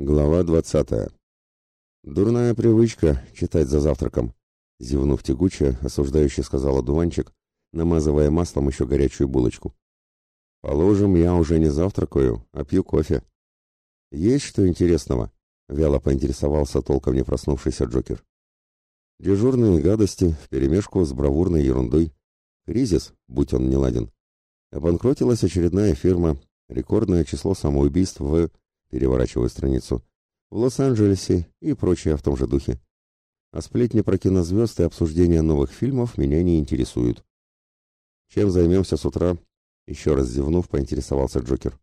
Глава двадцатая. Дурная привычка читать за завтраком, зевнув тягуче, осуждающе сказал одуванчик, намазывая маслом еще горячую булочку. Положим, я уже не завтракаю, а пью кофе. Есть что интересного? Вяло поинтересовался толком не проснувшийся Джокер. Дежурные гадости вперемешку с бравурной ерундой. Кризис, будь он неладен. Обанкротилась очередная фирма, рекордное число самоубийств в переворачиваю страницу, в Лос-Анджелесе и прочее в том же духе. А сплетни про кинозвезд и обсуждение новых фильмов меня не интересуют. Чем займемся с утра? Еще раз зевнув, поинтересовался Джокер.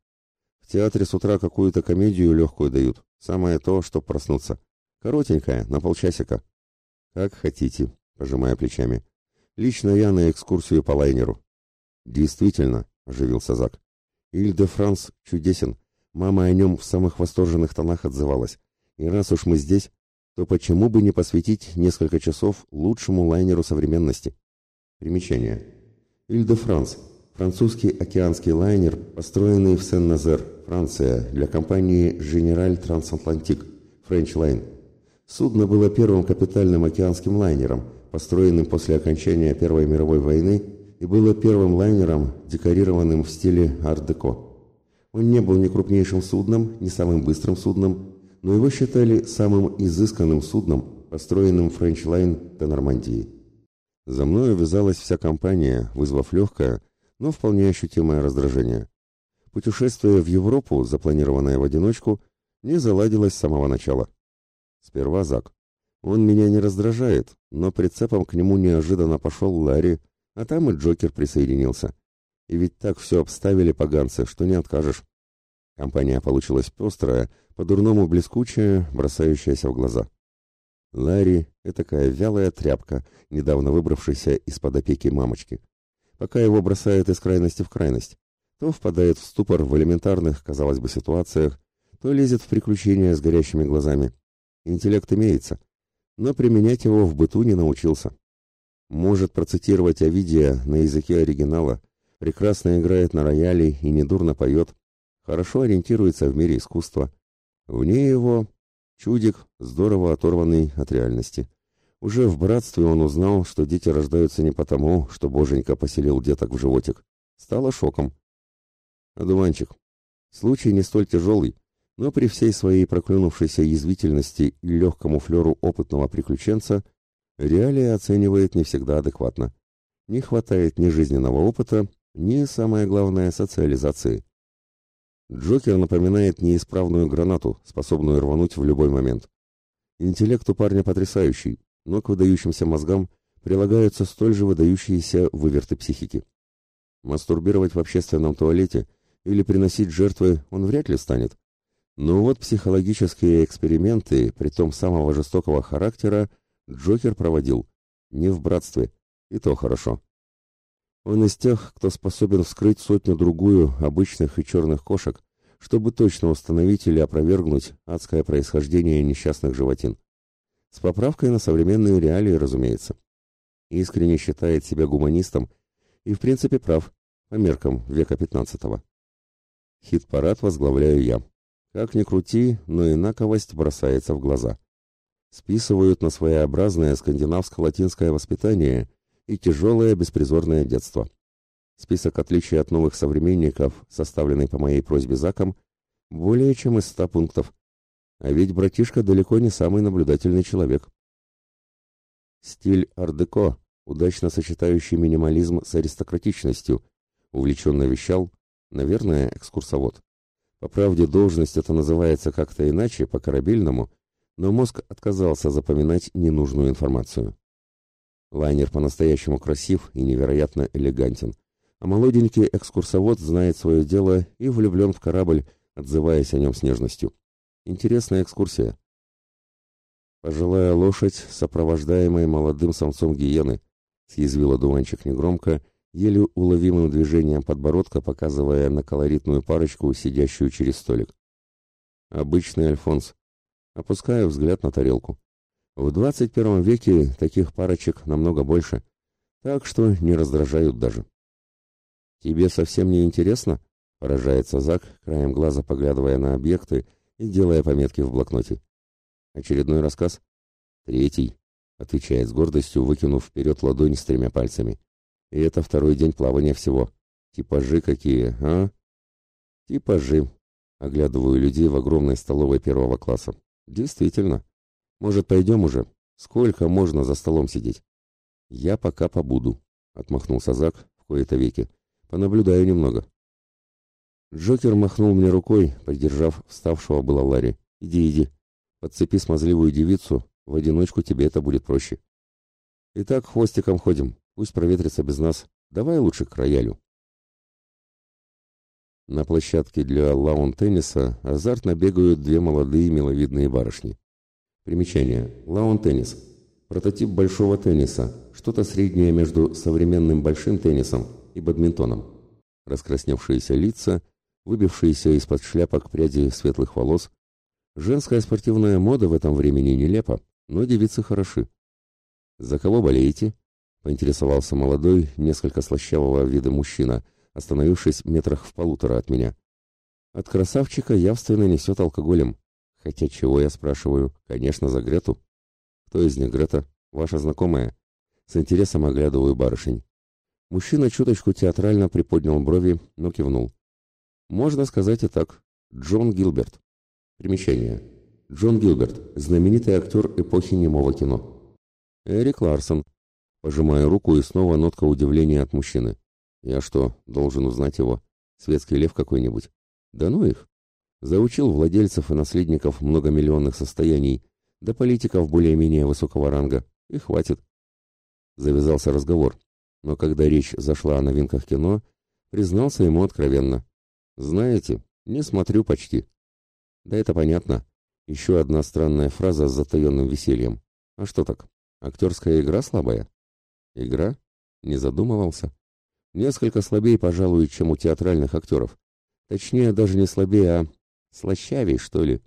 В театре с утра какую-то комедию легкую дают. Самое то, чтоб проснуться. Коротенькая, на полчасика. Как хотите, пожимая плечами. Лично я на экскурсию по лайнеру. Действительно, оживился Зак. Иль-де-Франс чудесен. Мама о нем в самых восторженных тонах отзывалась. И раз уж мы здесь, то почему бы не посвятить несколько часов лучшему лайнеру современности? Примечание. Иль-де-Франс. Французский океанский лайнер, построенный в Сен-Назер, Франция, для компании General Transatlantic, French Line. Судно было первым капитальным океанским лайнером, построенным после окончания Первой мировой войны и было первым лайнером, декорированным в стиле ар-деко. Он не был ни крупнейшим судном, ни самым быстрым судном, но его считали самым изысканным судном, построенным Line до Нормандии. За мною вязалась вся компания, вызвав легкое, но вполне ощутимое раздражение. Путешествие в Европу, запланированное в одиночку, не заладилось с самого начала. Сперва Зак. Он меня не раздражает, но прицепом к нему неожиданно пошел Ларри, а там и Джокер присоединился. И ведь так все обставили поганцы, что не откажешь. Компания получилась пестрая, по-дурному блескучая, бросающаяся в глаза. Ларри — такая вялая тряпка, недавно выбравшаяся из-под опеки мамочки. Пока его бросает из крайности в крайность, то впадает в ступор в элементарных, казалось бы, ситуациях, то лезет в приключения с горящими глазами. Интеллект имеется, но применять его в быту не научился. Может процитировать Овидия на языке оригинала, прекрасно играет на рояле и недурно поет, хорошо ориентируется в мире искусства. Вне его чудик, здорово оторванный от реальности. Уже в братстве он узнал, что дети рождаются не потому, что боженька поселил деток в животик. Стало шоком. Одуванчик. Случай не столь тяжелый, но при всей своей проклюнувшейся язвительности и легкому флеру опытного приключенца реалии оценивает не всегда адекватно. Не хватает ни жизненного опыта, ни, самое главное, социализации. Джокер напоминает неисправную гранату, способную рвануть в любой момент. Интеллект у парня потрясающий, но к выдающимся мозгам прилагаются столь же выдающиеся выверты психики. Мастурбировать в общественном туалете или приносить жертвы он вряд ли станет. Но вот психологические эксперименты, притом самого жестокого характера, Джокер проводил не в братстве, и то хорошо. Он из тех, кто способен вскрыть сотню-другую обычных и черных кошек, чтобы точно установить или опровергнуть адское происхождение несчастных животин. С поправкой на современные реалии, разумеется. Искренне считает себя гуманистом и в принципе прав, по меркам века XV. Хит-парад возглавляю я. Как ни крути, но инаковость бросается в глаза. Списывают на своеобразное скандинавско-латинское воспитание и тяжелое беспризорное детство. Список отличий от новых современников, составленный по моей просьбе Заком, более чем из ста пунктов. А ведь братишка далеко не самый наблюдательный человек. Стиль ар-деко, удачно сочетающий минимализм с аристократичностью, увлеченно вещал, наверное, экскурсовод. По правде, должность это называется как-то иначе, по-корабельному, но мозг отказался запоминать ненужную информацию. Лайнер по-настоящему красив и невероятно элегантен, а молоденький экскурсовод знает свое дело и влюблен в корабль, отзываясь о нем с нежностью. Интересная экскурсия. Пожилая лошадь, сопровождаемая молодым самцом гиены, съязвила дуванчик негромко, еле уловимым движением подбородка, показывая на колоритную парочку, сидящую через столик. Обычный Альфонс. Опускаю взгляд на тарелку. В 21 веке таких парочек намного больше, так что не раздражают даже. «Тебе совсем не интересно?» — поражается Зак, краем глаза поглядывая на объекты, и делая пометки в блокноте. Очередной рассказ? Третий, отвечает с гордостью, выкинув вперед ладонь с тремя пальцами. И это второй день плавания всего. Типажи какие, а? Типажи. Оглядываю людей в огромной столовой первого класса. Действительно. Может, пойдем уже? Сколько можно за столом сидеть? Я пока побуду, отмахнулся Зак в кои-то веки. Понаблюдаю немного. Джокер махнул мне рукой, поддержав вставшего было Ларри. «Иди, иди. Подцепи смазливую девицу, в одиночку тебе это будет проще. Итак, хвостиком ходим, пусть проветрится без нас. Давай лучше к роялю». На площадке для лаун-тенниса азартно бегают две молодые миловидные барышни. Примечание. Лаун-теннис. Прототип большого тенниса, что-то среднее между современным большим теннисом и бадминтоном. Раскрасневшиеся лица – выбившиеся из-под шляпок пряди светлых волос. Женская спортивная мода в этом времени нелепа, но девицы хороши. «За кого болеете?» — поинтересовался молодой, несколько слащавого вида мужчина, остановившись метрах в полутора от меня. От красавчика явственно несет алкоголем. Хотя чего я спрашиваю? Конечно, за Грету. Кто из них Грета? Ваша знакомая? С интересом оглядываю барышень. Мужчина чуточку театрально приподнял брови, но кивнул. Можно сказать и так. Джон Гилберт. Примечание. Джон Гилберт, знаменитый актер эпохи немого кино. Эрик Ларсон. Пожимая руку и снова нотка удивления от мужчины. Я что, должен узнать его? Светский лев какой-нибудь? Да ну их. Заучил владельцев и наследников многомиллионных состояний, да политиков более-менее высокого ранга. И хватит. Завязался разговор. Но когда речь зашла о новинках кино, признался ему откровенно. Знаете, не смотрю почти. Да это понятно. Еще одна странная фраза с затаенным весельем. А что так? Актерская игра слабая? Игра? Не задумывался. Несколько слабее, пожалуй, чем у театральных актеров. Точнее, даже не слабее, а слащавей, что ли.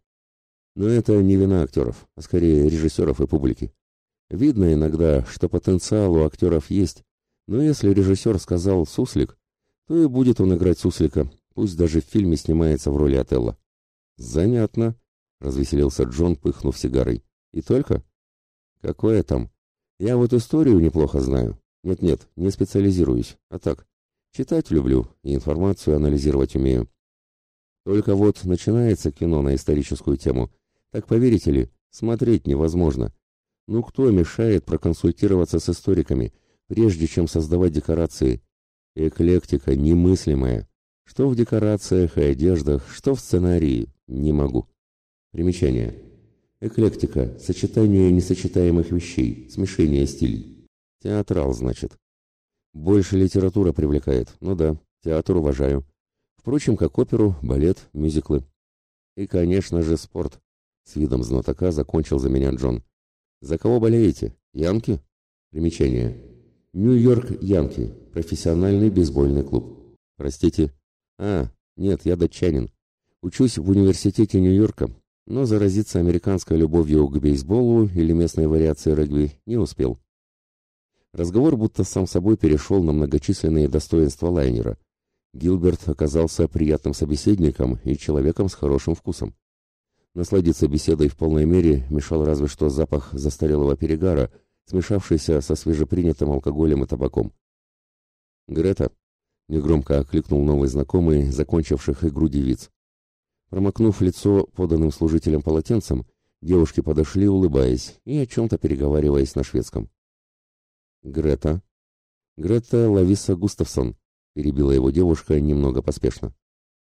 Но это не вина актеров, а скорее режиссеров и публики. Видно иногда, что потенциал у актеров есть, но если режиссер сказал «суслик», то и будет он играть суслика, Пусть даже в фильме снимается в роли Отелла. Занятно, развеселился Джон, пыхнув сигарой. И только? Какое там? Я вот историю неплохо знаю. Нет-нет, не специализируюсь, а так. Читать люблю и информацию анализировать умею. Только вот начинается кино на историческую тему. Так поверите ли, смотреть невозможно. Ну кто мешает проконсультироваться с историками, прежде чем создавать декорации? Эклектика немыслимая. Что в декорациях и одеждах, что в сценарии, не могу. Примечание. Эклектика – сочетание несочетаемых вещей, смешение стилей. Театрал, значит. Больше литература привлекает. Ну да, театр уважаю. Впрочем, как оперу, балет, мюзиклы. И, конечно же, спорт. С видом знатока закончил за меня Джон. За кого болеете? Янки? Примечание. Нью-Йорк Янки. Профессиональный бейсбольный клуб. Простите, а, нет, я датчанин. Учусь в университете Нью-Йорка, но заразиться американской любовью к бейсболу или местной вариации регби не успел. Разговор будто сам собой перешел на многочисленные достоинства лайнера. Гилберт оказался приятным собеседником и человеком с хорошим вкусом. Насладиться беседой в полной мере мешал разве что запах застарелого перегара, смешавшийся со свежепринятым алкоголем и табаком. «Грета», Негромко окликнул новый знакомый, закончивших игру девиц. Промокнув лицо поданным служителям полотенцем, девушки подошли, улыбаясь и о чем-то переговариваясь на шведском. «Грета?» «Грета Лависа Густавсон», — перебила его девушка немного поспешно.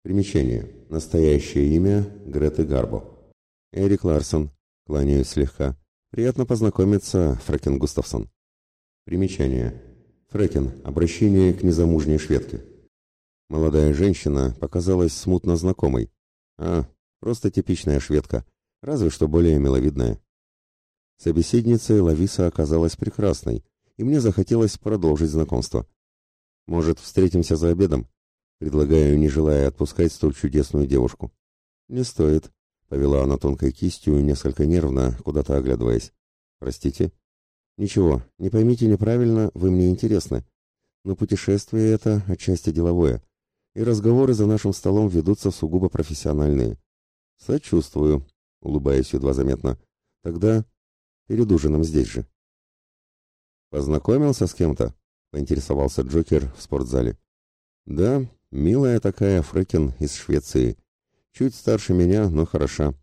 Примечание. Настоящее имя — Греты Гарбо. «Эрик Ларсон», — кланяюсь слегка. «Приятно познакомиться, Фрэкен Густавсон». Примечание. Фрекен. Обращение к незамужней шведке. Молодая женщина показалась смутно знакомой. А, просто типичная шведка, разве что более миловидная. Собеседницей Лависа оказалась прекрасной, и мне захотелось продолжить знакомство. Может, встретимся за обедом? Предлагаю, не желая отпускать столь чудесную девушку. Не стоит, повела она тонкой кистью, несколько нервно, куда-то оглядываясь. Простите? Ничего, не поймите неправильно, вы мне интересны. Но путешествие это отчасти деловое, и разговоры за нашим столом ведутся сугубо профессиональные. Сочувствую, улыбаясь едва заметно. Тогда перед ужином здесь же. Познакомился с кем-то? Поинтересовался Джокер в спортзале. Да, милая такая Фрекин из Швеции. Чуть старше меня, но хороша.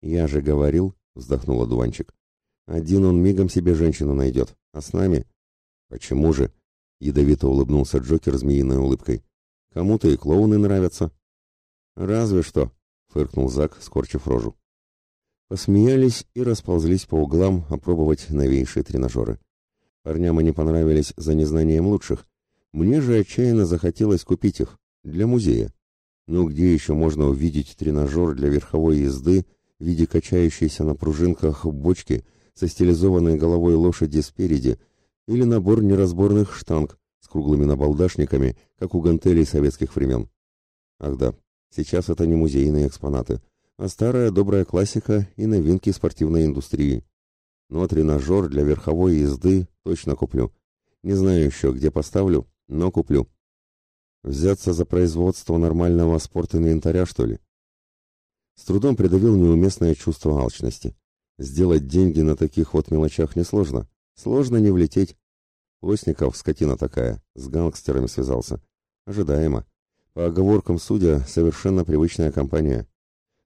Я же говорил, вздохнул одуванчик. Один он мигом себе женщину найдет, а с нами... Почему же? Ядовито улыбнулся Джокер змеиной улыбкой. Кому-то и клоуны нравятся. Разве что, фыркнул Зак, скорчив рожу. Посмеялись и расползлись по углам опробовать новейшие тренажеры. Парням они понравились за незнанием лучших. Мне же отчаянно захотелось купить их для музея. Ну где еще можно увидеть тренажер для верховой езды в виде качающейся на пружинках бочки со стилизованной головой лошади спереди или набор неразборных штанг с круглыми набалдашниками, как у гантелей советских времен? Ах да, сейчас это не музейные экспонаты, а старая добрая классика и новинки спортивной индустрии. Но тренажер для верховой езды точно куплю. Не знаю еще, где поставлю, но куплю. Взяться за производство нормального спортинвентаря, что ли? С трудом придавил неуместное чувство алчности. Сделать деньги на таких вот мелочах несложно. Сложно не влететь. Лосников, скотина такая, с гангстерами связался. Ожидаемо. По оговоркам судя, совершенно привычная компания.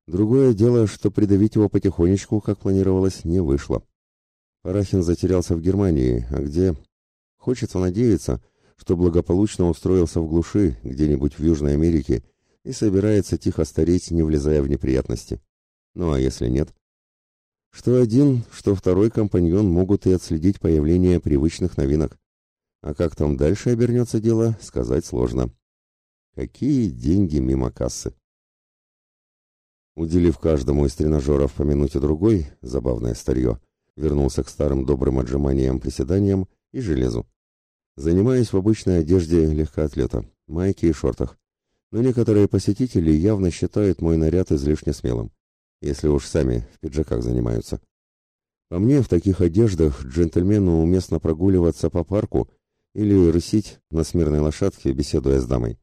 Другое дело, что придавить его потихонечку, как планировалось, не вышло. Парахин затерялся в Германии, а где... Хочется надеяться, что благополучно устроился в глуши, где-нибудь в Южной Америке, и собирается тихо стареть, не влезая в неприятности. Ну а если нет? Что один, что второй компаньон могут и отследить появление привычных новинок. А как там дальше обернется дело, сказать сложно. Какие деньги мимо кассы? Уделив каждому из тренажеров по минуте другой, забавное старье, вернулся к старым добрым отжиманиям, приседаниям и железу. Занимаюсь в обычной одежде легкоатлета, майке и шортах. Но некоторые посетители явно считают мой наряд излишне смелым если уж сами в пиджаках занимаются. По мне, в таких одеждах джентльмену уместно прогуливаться по парку или рысить на смирной лошадке, беседуя с дамой.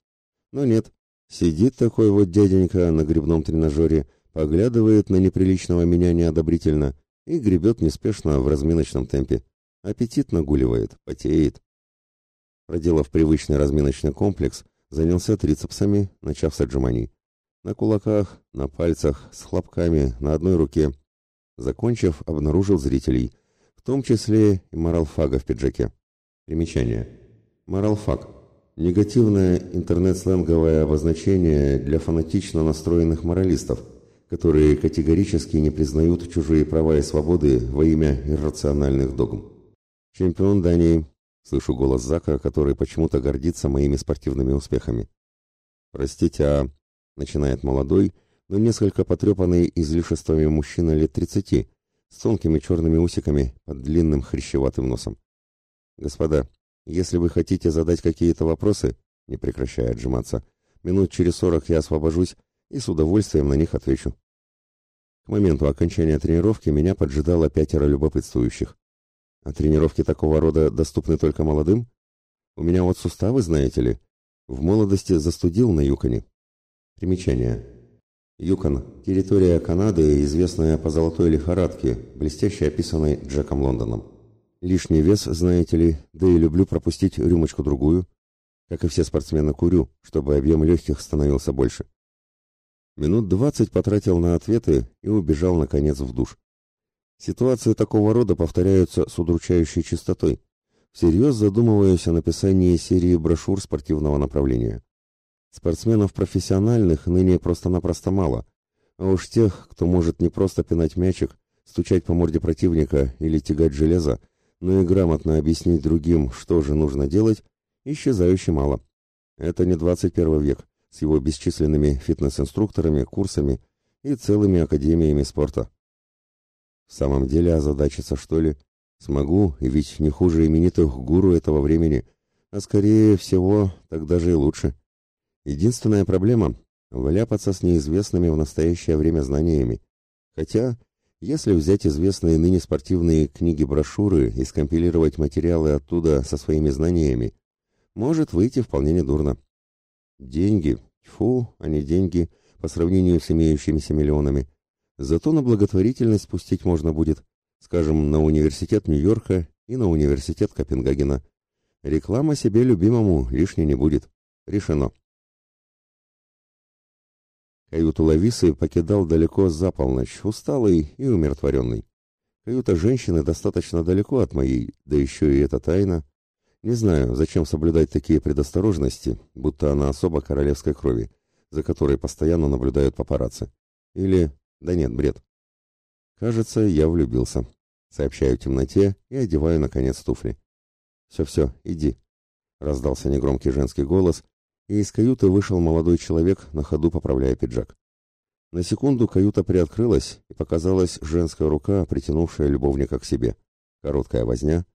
Но нет, сидит такой вот дяденька на грибном тренажере, поглядывает на неприличного меня неодобрительно и гребет неспешно в разминочном темпе. Аппетит нагуливает, потеет. Проделав привычный разминочный комплекс, занялся трицепсами, начав с отжиманий. На кулаках, на пальцах, с хлопками, на одной руке. Закончив, обнаружил зрителей, в том числе и моралфага в пиджаке. Примечание. Моралфаг. Негативное интернет-сленговое обозначение для фанатично настроенных моралистов, которые категорически не признают чужие права и свободы во имя иррациональных догм. Чемпион Дании. Слышу голос Зака, который почему-то гордится моими спортивными успехами. Простите, а начинает молодой, но несколько потрепанный излишествами мужчина лет тридцати, с тонкими черными усиками под длинным хрящеватым носом. «Господа, если вы хотите задать какие-то вопросы, не прекращая отжиматься, минут через сорок я освобожусь и с удовольствием на них отвечу». К моменту окончания тренировки меня поджидало пятеро любопытствующих. А тренировки такого рода доступны только молодым? У меня вот суставы, знаете ли, в молодости застудил на юконе, Примечание. Юкон – территория Канады, известная по золотой лихорадке, блестяще описанной Джеком Лондоном. Лишний вес, знаете ли, да и люблю пропустить рюмочку-другую. Как и все спортсмены, курю, чтобы объем легких становился больше. Минут двадцать потратил на ответы и убежал, наконец, в душ. Ситуации такого рода повторяются с удручающей частотой. Всерьез задумываюсь о написании серии брошюр спортивного направления. Спортсменов профессиональных ныне просто-напросто мало, а уж тех, кто может не просто пинать мячик, стучать по морде противника или тягать железо, но и грамотно объяснить другим, что же нужно делать, исчезающе мало. Это не 21 век с его бесчисленными фитнес-инструкторами, курсами и целыми академиями спорта. В самом деле озадачиться, что ли? Смогу, и ведь не хуже именитых гуру этого времени, а скорее всего, так даже и лучше. Единственная проблема – вляпаться с неизвестными в настоящее время знаниями. Хотя, если взять известные ныне спортивные книги-брошюры и скомпилировать материалы оттуда со своими знаниями, может выйти вполне недурно. Деньги, фу, а не деньги, по сравнению с имеющимися миллионами. Зато на благотворительность пустить можно будет, скажем, на университет Нью-Йорка и на университет Копенгагена. Реклама себе любимому лишней не будет. Решено. Каюту Лависы покидал далеко за полночь, усталый и умиротворенный. Каюта женщины достаточно далеко от моей, да еще и эта тайна. Не знаю, зачем соблюдать такие предосторожности, будто она особо королевской крови, за которой постоянно наблюдают папарацци. Или... да нет, бред. Кажется, я влюбился. Сообщаю темноте и одеваю, наконец, туфли. «Все-все, иди», — раздался негромкий женский голос, и из каюты вышел молодой человек, на ходу поправляя пиджак. На секунду каюта приоткрылась, и показалась женская рука, притянувшая любовника к себе. Короткая возня.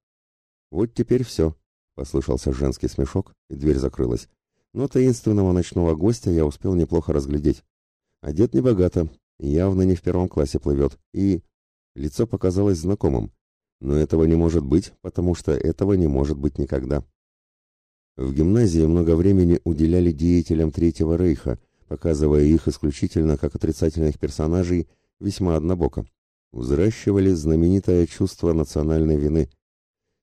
«Вот теперь все», — послышался женский смешок, и дверь закрылась. Но таинственного ночного гостя я успел неплохо разглядеть. Одет небогато, явно не в первом классе плывет, и... Лицо показалось знакомым. Но этого не может быть, потому что этого не может быть никогда. В гимназии много времени уделяли деятелям Третьего Рейха, показывая их исключительно как отрицательных персонажей весьма однобоко. Взращивали знаменитое чувство национальной вины.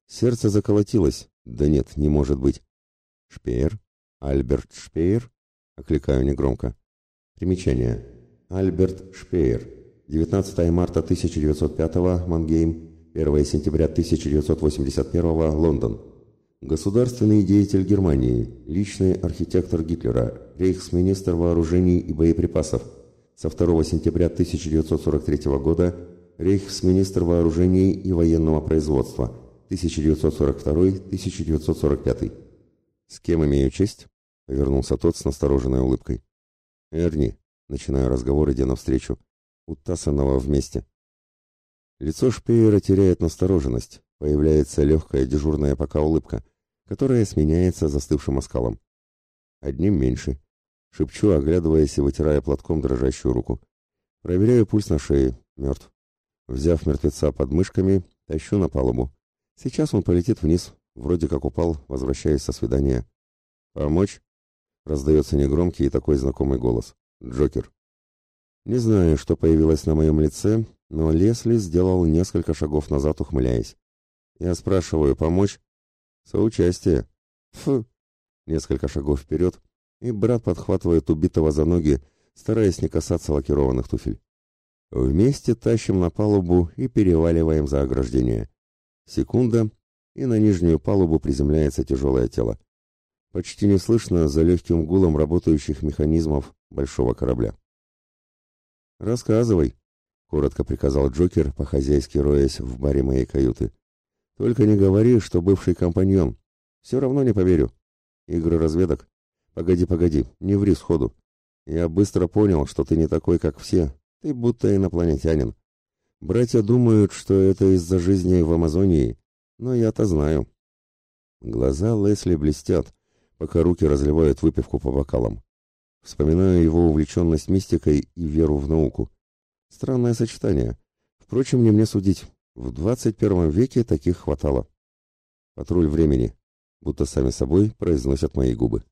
Сердце заколотилось. Да нет, не может быть. Шпеер? Альберт Шпеер? Окликаю негромко. Примечание. Альберт Шпеер. 19 марта 1905 Мангейм. 1 сентября 1981 Лондон. Государственный деятель Германии, личный архитектор Гитлера, рейхсминистр вооружений и боеприпасов. Со 2 сентября 1943 года рейхсминистр вооружений и военного производства 1942-1945. «С кем имею честь?» — повернулся тот с настороженной улыбкой. «Эрни», — начинаю разговор, идя навстречу, — «у Тассанова вместе». Лицо Шпеера теряет настороженность, появляется легкая дежурная пока улыбка — которая сменяется застывшим оскалом. Одним меньше. Шепчу, оглядываясь и вытирая платком дрожащую руку. Проверяю пульс на шее. Мертв. Взяв мертвеца под мышками, тащу на палубу. Сейчас он полетит вниз, вроде как упал, возвращаясь со свидания. «Помочь?» — раздается негромкий и такой знакомый голос. «Джокер». Не знаю, что появилось на моем лице, но Лесли сделал несколько шагов назад, ухмыляясь. Я спрашиваю, помочь? Соучастие. Фу. Несколько шагов вперед, и брат подхватывает убитого за ноги, стараясь не касаться лакированных туфель. Вместе тащим на палубу и переваливаем за ограждение. Секунда, и на нижнюю палубу приземляется тяжелое тело. Почти не слышно за легким гулом работающих механизмов большого корабля. «Рассказывай», — коротко приказал Джокер, по-хозяйски роясь в баре моей каюты. Только не говори, что бывший компаньон. Все равно не поверю. Игры разведок? Погоди, погоди, не ври сходу. Я быстро понял, что ты не такой, как все. Ты будто инопланетянин. Братья думают, что это из-за жизни в Амазонии, но я-то знаю. Глаза Лесли блестят, пока руки разливают выпивку по бокалам. Вспоминаю его увлеченность мистикой и веру в науку. Странное сочетание. Впрочем, не мне судить. В 21 веке таких хватало. Патруль времени, будто сами собой произносят мои губы.